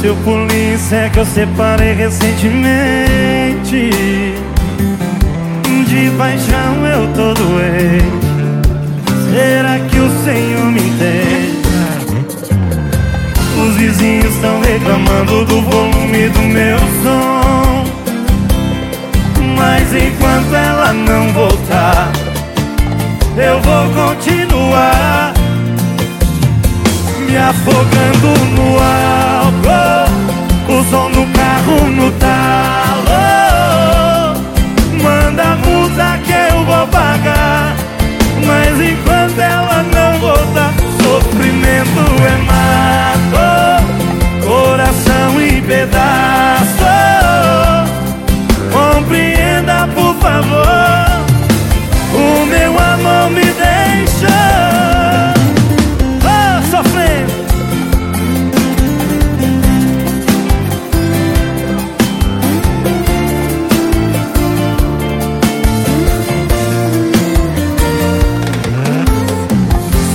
Seu polícia é que eu separei recentemente. De paixão eu tô doente. Será que o Senhor me entende? Os vizinhos estão reclamando do volume do meu som. Mas enquanto ela não voltar Eu vou continuar Me afogando no álcool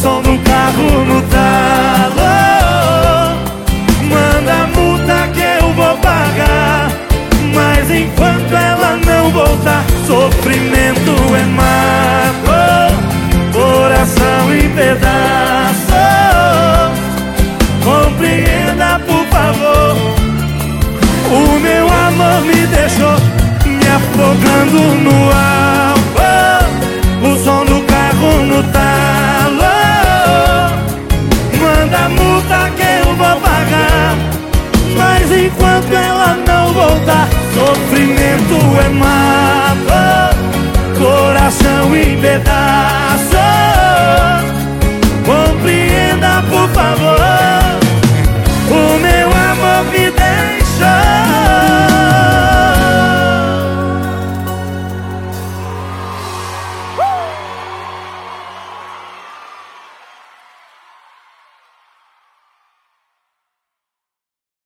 som do carro no talo. Manda a multa que eu vou pagar Mas enquanto ela não voltar Sofrimento é mato Coração em pedaço. Compreenda por favor. O meu amor me deixou Me afogando no Sofrimento é